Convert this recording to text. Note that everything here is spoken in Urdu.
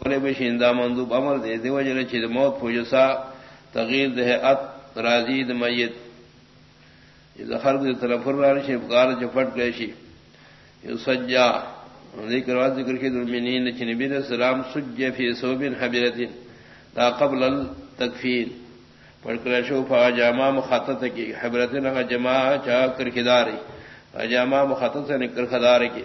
بولے بشیندا مندوب امر دے دی وجہ چھ موت فوجسا تغیر دے ات راضی د میت۔ اذا خرج طرف رار شی بغار چ پھٹ گئے شی۔ یسجا ذکر وا ذکر کے درمینین چھ نبی علیہ السلام سج فی صوب حبیرتین۔ دا قبل التکفین۔ پڑھ کر شو فا جامع مخاطت کی حبرت حبرتین جما چا کر کداری جامع مخاطت سے نکر خدار کی۔